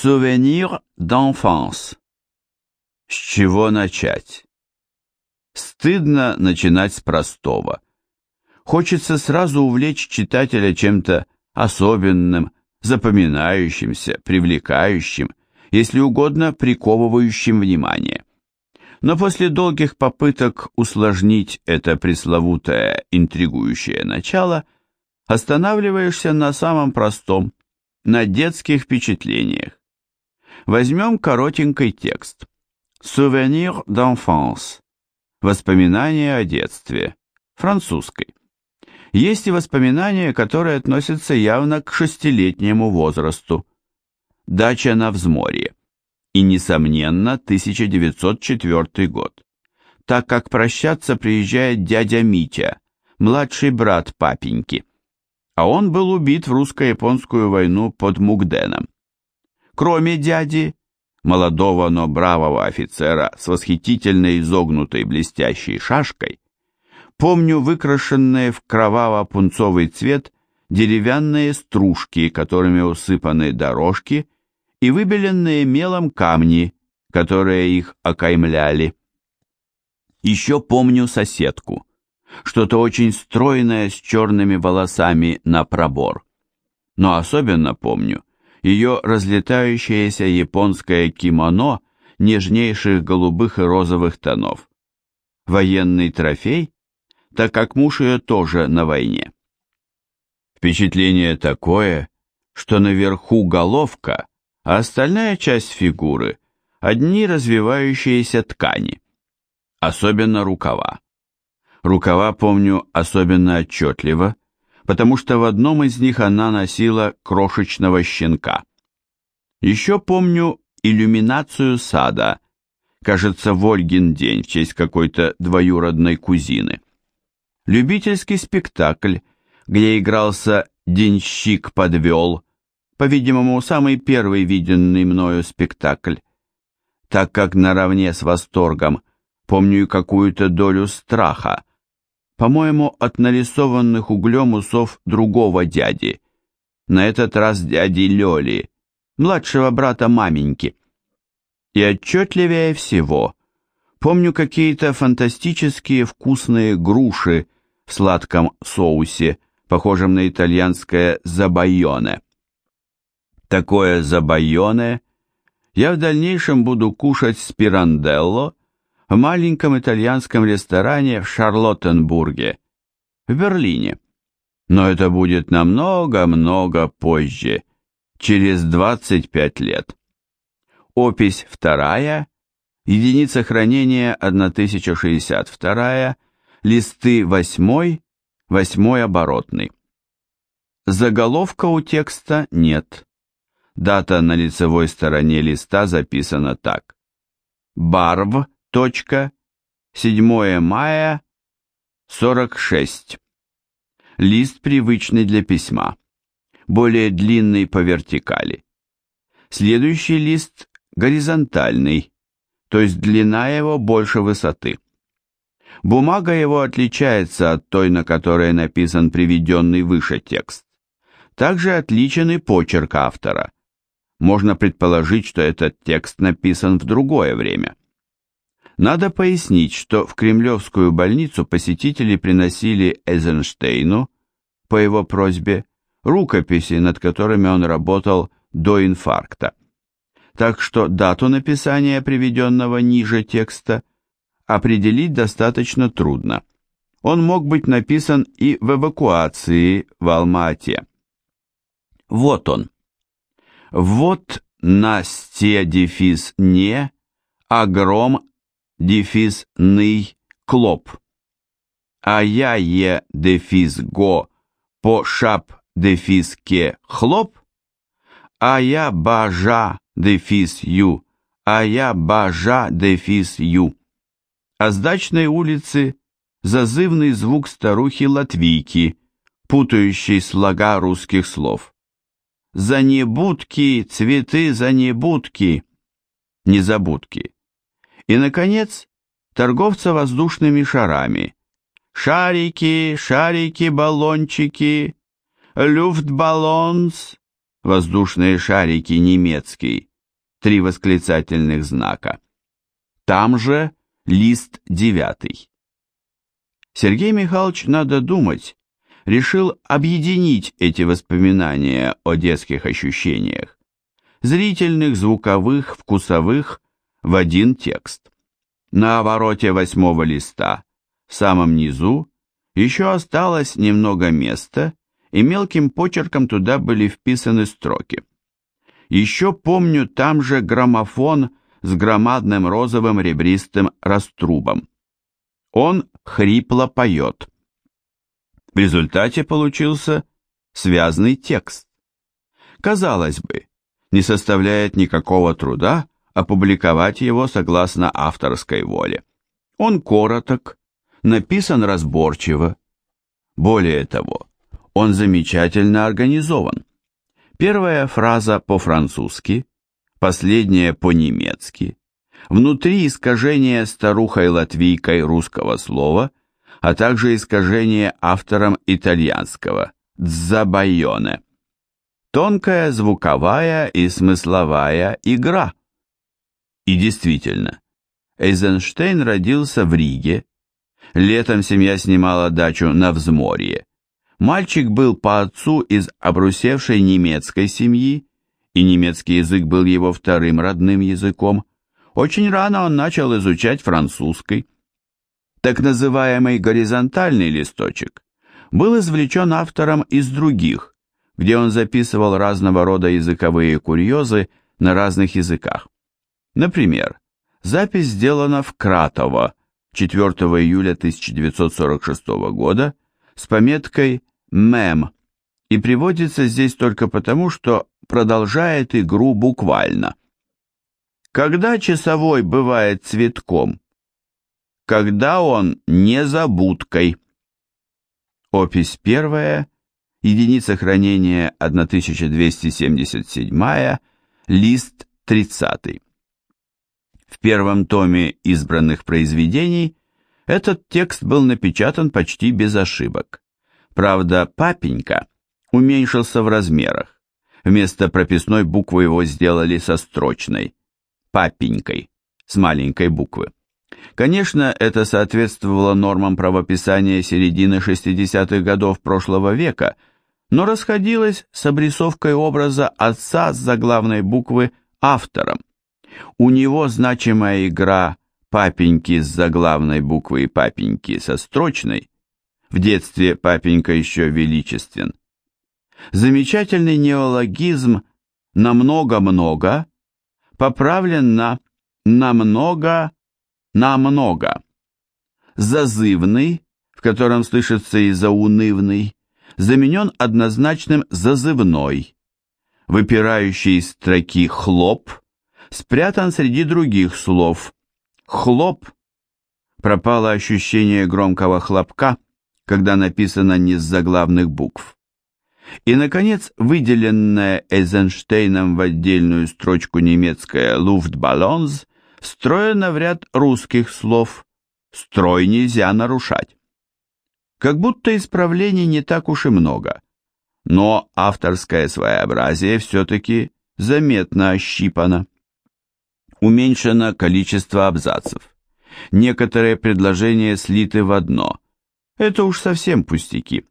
Souvenir d'enfance. С чего начать? Стыдно начинать с простого. Хочется сразу увлечь читателя чем-то особенным, запоминающимся, привлекающим, если угодно, приковывающим внимание. Но после долгих попыток усложнить это пресловутое интригующее начало, останавливаешься на самом простом, на детских впечатлениях. Возьмем коротенький текст. Souvenir d'enfance. Воспоминания о детстве. Французской. Есть и воспоминания, которые относятся явно к шестилетнему возрасту. Дача на взморье. И, несомненно, 1904 год. Так как прощаться приезжает дядя Митя, младший брат папеньки. А он был убит в русско-японскую войну под Мугденом. Кроме дяди, молодого, но бравого офицера с восхитительной изогнутой блестящей шашкой, помню выкрашенные в кроваво-пунцовый цвет деревянные стружки, которыми усыпаны дорожки, и выбеленные мелом камни, которые их окаймляли. Еще помню соседку, что-то очень стройное с черными волосами на пробор. Но особенно помню ее разлетающееся японское кимоно нежнейших голубых и розовых тонов. Военный трофей, так как муж ее тоже на войне. Впечатление такое, что наверху головка, а остальная часть фигуры – одни развивающиеся ткани, особенно рукава. Рукава помню особенно отчетливо – потому что в одном из них она носила крошечного щенка. Еще помню иллюминацию сада, кажется, в Ольгин день в честь какой-то двоюродной кузины. Любительский спектакль, где игрался «Денщик подвел», по-видимому, самый первый виденный мною спектакль, так как наравне с восторгом помню какую-то долю страха, по-моему, от нарисованных углем усов другого дяди, на этот раз дяди Лёли, младшего брата маменьки. И отчетливее всего помню какие-то фантастические вкусные груши в сладком соусе, похожем на итальянское забайоне. Такое забайоне я в дальнейшем буду кушать с пиранделло в маленьком итальянском ресторане в Шарлоттенбурге, в Берлине. Но это будет намного-много позже, через 25 лет. Опись вторая, единица хранения 1062, листы 8, 8 оборотный. Заголовка у текста нет. Дата на лицевой стороне листа записана так. Барв Точка. 7 мая. 46. Лист привычный для письма. Более длинный по вертикали. Следующий лист горизонтальный, то есть длина его больше высоты. Бумага его отличается от той, на которой написан приведенный выше текст. Также отличен и почерк автора. Можно предположить, что этот текст написан в другое время. Надо пояснить, что в Кремлевскую больницу посетители приносили Эйзенштейну, по его просьбе, рукописи, над которыми он работал до инфаркта. Так что дату написания приведенного ниже текста определить достаточно трудно. Он мог быть написан и в эвакуации в Алма-Ате. Вот он. Вот на сте дефис не, огром дефис ный клоп. А я е дефис го по шап дефис ке хлоп. А я бажа дефис ю, а я бажа дефис ю. А с дачной улицы зазывный звук старухи Латвийки, путающий слога русских слов. Занебудки, цветы занебудки, незабудки. И, наконец, торговца воздушными шарами. Шарики, шарики, баллончики, люфтбаллонс, воздушные шарики немецкий, три восклицательных знака. Там же лист девятый. Сергей Михайлович, надо думать, решил объединить эти воспоминания о детских ощущениях, зрительных, звуковых, вкусовых, в один текст. На обороте восьмого листа, в самом низу, еще осталось немного места, и мелким почерком туда были вписаны строки. Еще помню там же граммофон с громадным розовым ребристым раструбом. Он хрипло поет. В результате получился связный текст. Казалось бы, не составляет никакого труда опубликовать его согласно авторской воле. Он короток, написан разборчиво. Более того, он замечательно организован. Первая фраза по-французски, последняя по-немецки. Внутри искажение старухой-латвийкой русского слова, а также искажение автором итальянского «дзабайоне». Тонкая звуковая и смысловая игра. И действительно, Эйзенштейн родился в Риге. Летом семья снимала дачу на взморье. Мальчик был по отцу из обрусевшей немецкой семьи, и немецкий язык был его вторым родным языком. Очень рано он начал изучать французский. Так называемый горизонтальный листочек был извлечен автором из других, где он записывал разного рода языковые курьезы на разных языках. Например, запись сделана в Кратово 4 июля 1946 года с пометкой «мем» и приводится здесь только потому, что продолжает игру буквально. Когда часовой бывает цветком? Когда он незабудкой. Опись первая, единица хранения 1277, лист 30. В первом томе избранных произведений этот текст был напечатан почти без ошибок. Правда, папенька уменьшился в размерах. Вместо прописной буквы его сделали со строчной, папенькой, с маленькой буквы. Конечно, это соответствовало нормам правописания середины 60-х годов прошлого века, но расходилось с обрисовкой образа отца с заглавной буквы автором. У него значимая игра папеньки с заглавной буквы папеньки со строчной. В детстве папенька еще величествен. Замечательный неологизм «намного-много» поправлен на «намного намного. Зазывный, в котором слышится и заунывный, заменен однозначным зазывной. Выпирающий из строки «хлоп» спрятан среди других слов. «Хлоп» пропало ощущение громкого хлопка, когда написано не с заглавных букв. И, наконец, выделенная Эйзенштейном в отдельную строчку немецкая «Luftballons» встроена в ряд русских слов. Строй нельзя нарушать. Как будто исправлений не так уж и много, но авторское своеобразие все-таки заметно ощипано. Уменьшено количество абзацев. Некоторые предложения слиты в одно. Это уж совсем пустяки.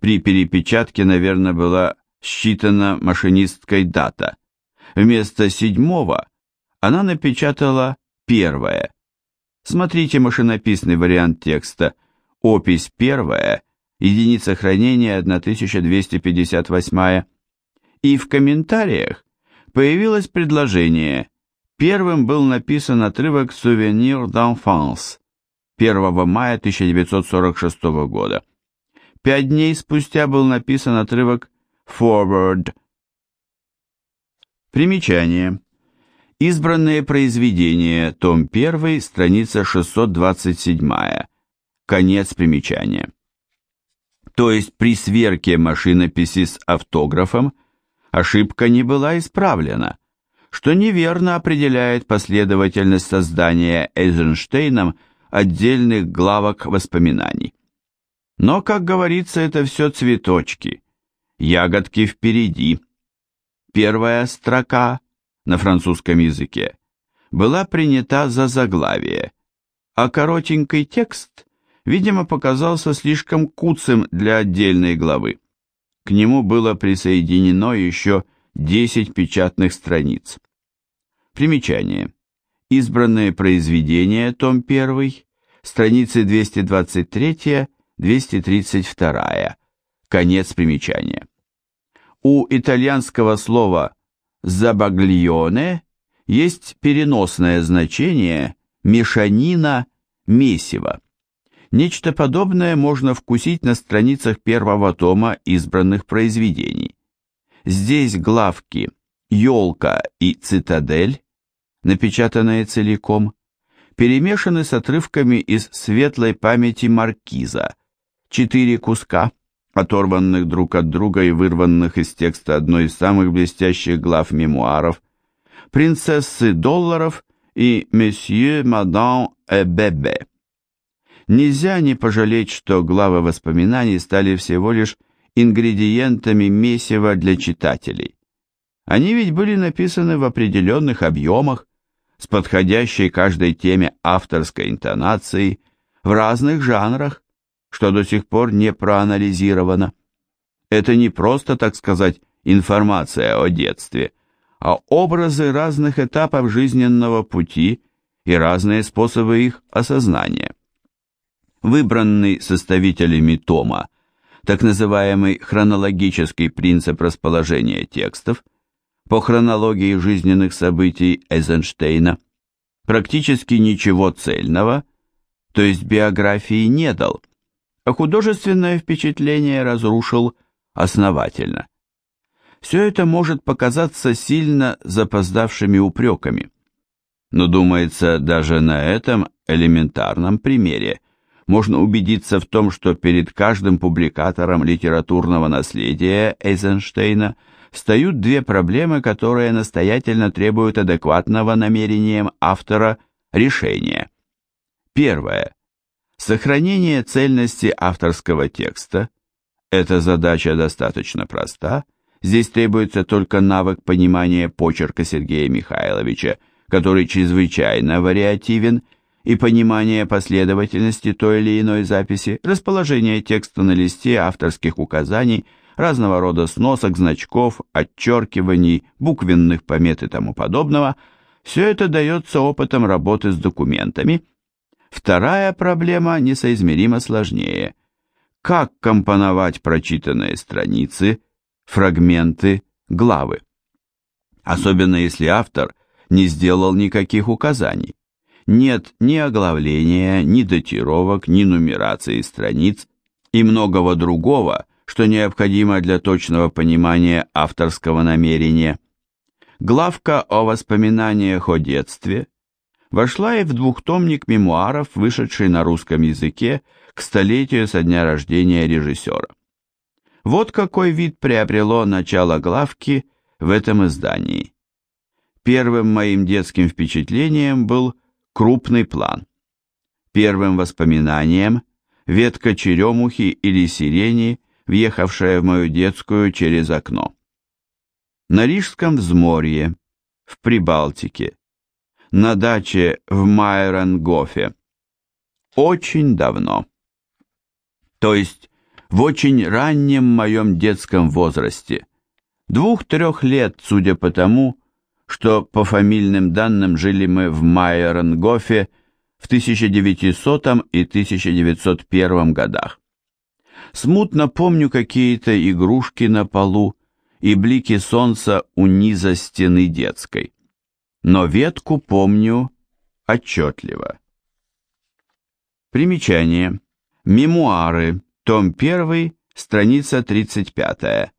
При перепечатке, наверное, была считана машинисткой дата. Вместо седьмого она напечатала первое. Смотрите машинописный вариант текста. Опись первая, единица хранения 1258. И в комментариях появилось предложение. Первым был написан отрывок «Souvenir d'enfance» 1 мая 1946 года. Пять дней спустя был написан отрывок «Forward». Примечание. Избранные произведения, том 1, страница 627, конец примечания. То есть при сверке машинописи с автографом ошибка не была исправлена, что неверно определяет последовательность создания Эйзенштейном отдельных главок воспоминаний. Но, как говорится, это все цветочки, ягодки впереди. Первая строка на французском языке была принята за заглавие, а коротенький текст, видимо, показался слишком куцым для отдельной главы. К нему было присоединено еще 10 печатных страниц. Примечание. Избранные произведения, том 1, страницы 223-232, конец примечания. У итальянского слова «забаглионе» есть переносное значение «мешанина», «месиво». Нечто подобное можно вкусить на страницах первого тома избранных произведений. Здесь главки «Елка» и «Цитадель», напечатанные целиком, перемешаны с отрывками из светлой памяти маркиза, четыре куска, оторванных друг от друга и вырванных из текста одной из самых блестящих глав мемуаров, принцессы долларов и месье, мадам и бебе. Нельзя не пожалеть, что главы воспоминаний стали всего лишь ингредиентами месива для читателей. Они ведь были написаны в определенных объемах, с подходящей каждой теме авторской интонацией, в разных жанрах, что до сих пор не проанализировано. Это не просто, так сказать, информация о детстве, а образы разных этапов жизненного пути и разные способы их осознания выбранный составителями тома, так называемый хронологический принцип расположения текстов, по хронологии жизненных событий Эйзенштейна, практически ничего цельного, то есть биографии не дал, а художественное впечатление разрушил основательно. Все это может показаться сильно запоздавшими упреками, но думается даже на этом элементарном примере можно убедиться в том, что перед каждым публикатором литературного наследия Эйзенштейна встают две проблемы, которые настоятельно требуют адекватного намерением автора решения. Первое. Сохранение цельности авторского текста. Эта задача достаточно проста. Здесь требуется только навык понимания почерка Сергея Михайловича, который чрезвычайно вариативен и понимание последовательности той или иной записи, расположение текста на листе, авторских указаний, разного рода сносок, значков, отчеркиваний, буквенных помет и тому подобного, все это дается опытом работы с документами. Вторая проблема несоизмеримо сложнее. Как компоновать прочитанные страницы, фрагменты, главы? Особенно если автор не сделал никаких указаний нет ни оглавления, ни датировок, ни нумерации страниц и многого другого, что необходимо для точного понимания авторского намерения. Главка о воспоминаниях о детстве вошла и в двухтомник мемуаров, вышедший на русском языке к столетию со дня рождения режиссера. Вот какой вид приобрело начало главки в этом издании. Первым моим детским впечатлением был крупный план. Первым воспоминанием ветка черемухи или сирени, въехавшая в мою детскую через окно. На Рижском взморье, в Прибалтике, на даче в Майрангофе. Очень давно. То есть в очень раннем моем детском возрасте, двух-трех лет, судя по тому, что по фамильным данным жили мы в Майеренгофе в 1900 и 1901 годах. Смутно помню какие-то игрушки на полу и блики солнца у низа стены детской. Но ветку помню отчетливо. Примечание. Мемуары. Том 1, страница 35.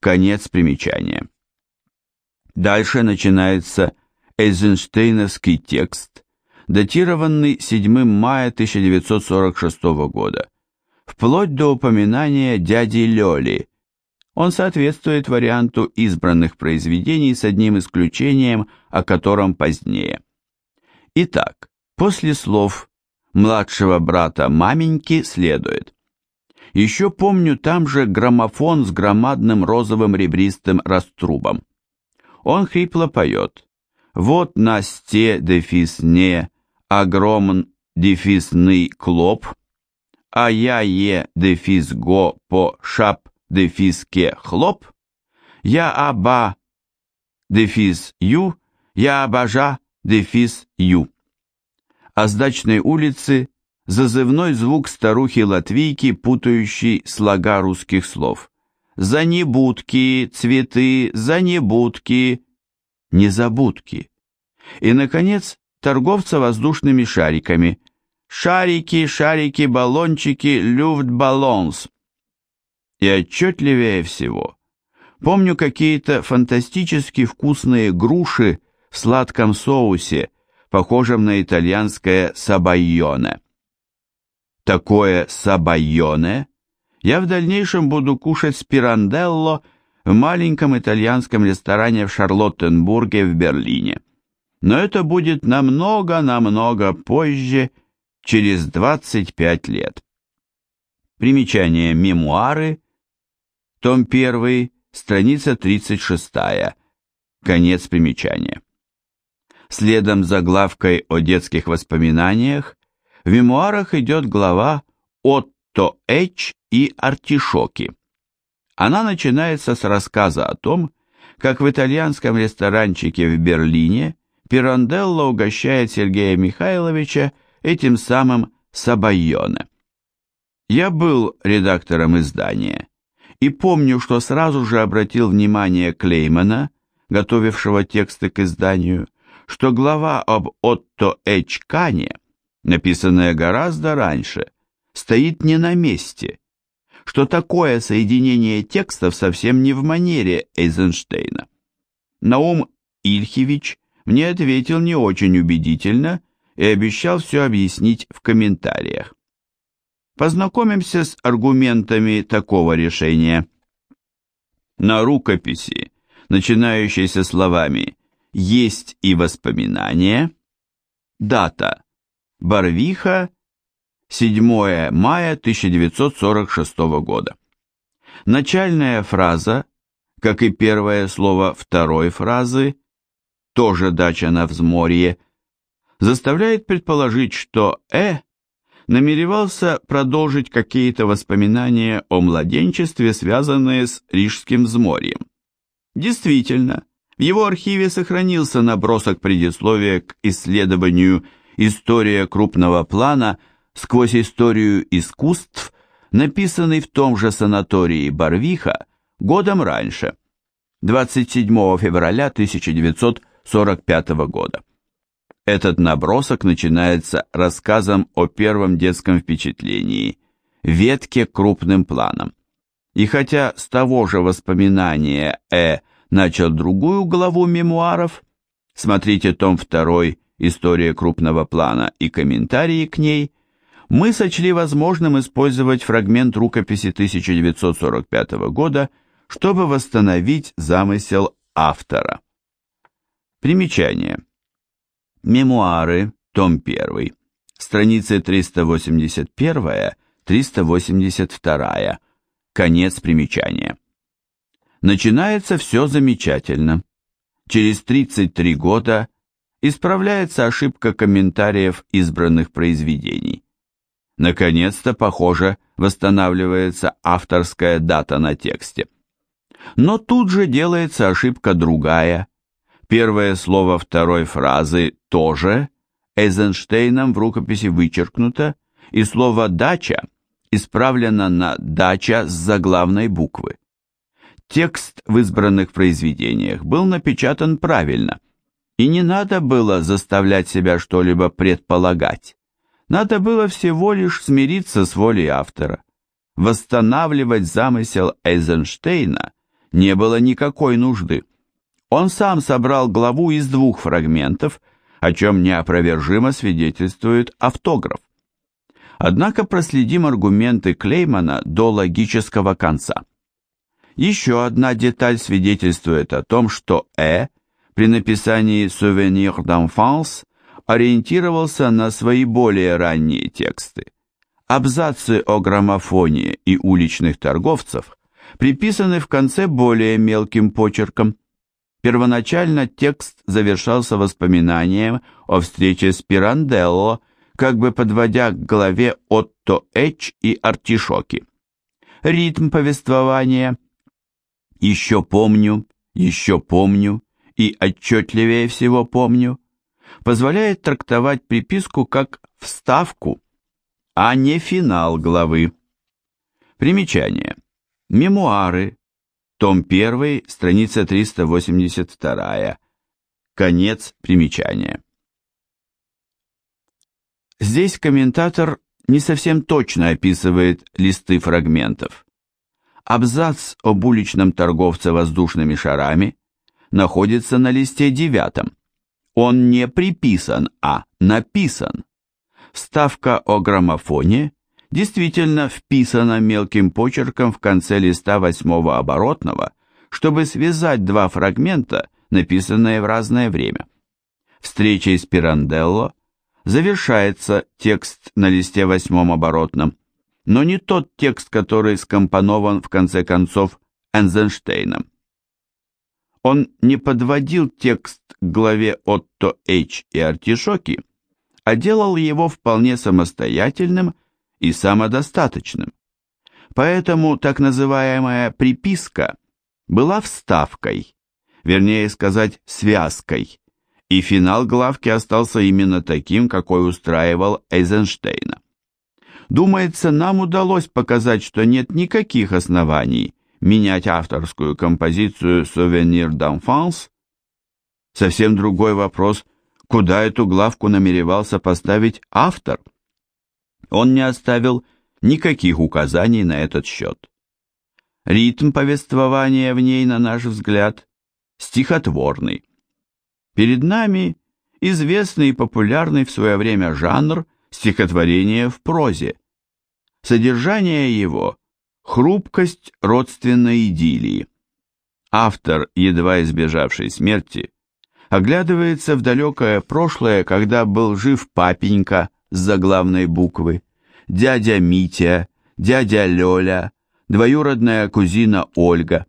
Конец примечания. Дальше начинается Эйзенштейновский текст, датированный 7 мая 1946 года, вплоть до упоминания дяди Лёли. Он соответствует варианту избранных произведений с одним исключением, о котором позднее. Итак, после слов младшего брата маменьки следует. Еще помню там же граммофон с громадным розовым ребристым раструбом. Он хрипло поет. Вот на сте дефис не, огромен дефисный клоп, а я е дефис го по шап дефиске хлоп, я аба дефис ю, я обожа дефис ю. А с дачной улицы зазывной звук старухи-латвийки, путающий слога русских слов. Занебудки, цветы, занебудки, незабудки. И, наконец, торговца воздушными шариками. Шарики, шарики, баллончики, люфтбаллонс. И отчетливее всего. Помню какие-то фантастически вкусные груши в сладком соусе, похожем на итальянское сабайоне. Такое сабайоне я в дальнейшем буду кушать с пиранделло в маленьком итальянском ресторане в Шарлоттенбурге в Берлине. Но это будет намного-намного позже, через 25 лет. Примечание «Мемуары», том 1, страница 36, конец примечания. Следом за главкой о детских воспоминаниях в мемуарах идет глава «Отто Эч и артишоки». Она начинается с рассказа о том, как в итальянском ресторанчике в Берлине Пиранделло угощает Сергея Михайловича этим самым сабайоне. Я был редактором издания и помню, что сразу же обратил внимание Клеймана, готовившего тексты к изданию, что глава об Отто Эч Кане, написанная гораздо раньше, стоит не на месте, что такое соединение текстов совсем не в манере Эйзенштейна. Наум Ильхевич мне ответил не очень убедительно и обещал все объяснить в комментариях. Познакомимся с аргументами такого решения. На рукописи, начинающейся словами «есть и воспоминания», дата Барвиха 7 мая 1946 года. Начальная фраза, как и первое слово второй фразы, тоже дача на взморье, заставляет предположить, что «э» намеревался продолжить какие-то воспоминания о младенчестве, связанные с Рижским взморьем. Действительно, в его архиве сохранился набросок предисловия к исследованию «История крупного плана» сквозь историю искусств, написанный в том же санатории Барвиха годом раньше, 27 февраля 1945 года. Этот набросок начинается рассказом о первом детском впечатлении, ветке крупным планом. И хотя с того же воспоминания Э начал другую главу мемуаров, смотрите том 2 «История крупного плана» и комментарии к ней, мы сочли возможным использовать фрагмент рукописи 1945 года, чтобы восстановить замысел автора. Примечание. Мемуары, том 1, страницы 381-382, конец примечания. Начинается все замечательно. Через 33 года исправляется ошибка комментариев избранных произведений. Наконец-то, похоже, восстанавливается авторская дата на тексте. Но тут же делается ошибка другая. Первое слово второй фразы «тоже» Эйзенштейном в рукописи вычеркнуто, и слово «дача» исправлено на «дача» с заглавной буквы. Текст в избранных произведениях был напечатан правильно, и не надо было заставлять себя что-либо предполагать. Надо было всего лишь смириться с волей автора. Восстанавливать замысел Эйзенштейна не было никакой нужды. Он сам собрал главу из двух фрагментов, о чем неопровержимо свидетельствует автограф. Однако проследим аргументы Клеймана до логического конца. Еще одна деталь свидетельствует о том, что Э при написании «Souvenir d'enfance» ориентировался на свои более ранние тексты. Абзацы о граммофоне и уличных торговцев приписаны в конце более мелким почерком. Первоначально текст завершался воспоминанием о встрече с Пиранделло, как бы подводя к главе Отто Эч и Артишоки. Ритм повествования «Еще помню, еще помню и отчетливее всего помню» позволяет трактовать приписку как вставку, а не финал главы. Примечание. Мемуары. Том 1, страница 382. Конец примечания. Здесь комментатор не совсем точно описывает листы фрагментов. Абзац об уличном торговце воздушными шарами находится на листе девятом. Он не приписан, а написан. Ставка о граммофоне действительно вписана мелким почерком в конце листа восьмого оборотного, чтобы связать два фрагмента, написанные в разное время. Встречей с Пиранделло завершается текст на листе восьмом оборотном, но не тот текст, который скомпонован в конце концов Энзенштейном. Он не подводил текст к главе Отто H и Артишоки, а делал его вполне самостоятельным и самодостаточным. Поэтому так называемая приписка была вставкой, вернее сказать, связкой, и финал главки остался именно таким, какой устраивал Эйзенштейна. Думается, нам удалось показать, что нет никаких оснований менять авторскую композицию «Souvenir d'enfance». Совсем другой вопрос, куда эту главку намеревался поставить автор. Он не оставил никаких указаний на этот счет. Ритм повествования в ней, на наш взгляд, стихотворный. Перед нами известный и популярный в свое время жанр стихотворения в прозе. Содержание его – хрупкость родственной идиллии. Автор, едва избежавший смерти, оглядывается в далекое прошлое, когда был жив папенька с заглавной буквы, дядя Митя, дядя Лёля, двоюродная кузина Ольга.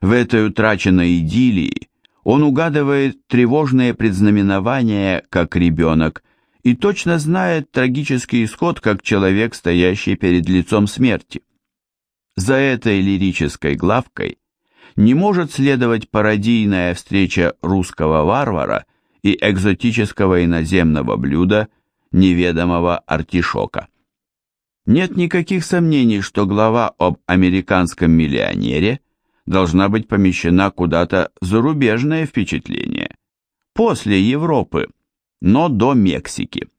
В этой утраченной идиллии он угадывает тревожные предзнаменования, как ребенок, и точно знает трагический исход, как человек, стоящий перед лицом смерти. За этой лирической главкой не может следовать пародийная встреча русского варвара и экзотического иноземного блюда неведомого артишока. Нет никаких сомнений, что глава об американском миллионере должна быть помещена куда-то в зарубежное впечатление, после Европы, но до Мексики.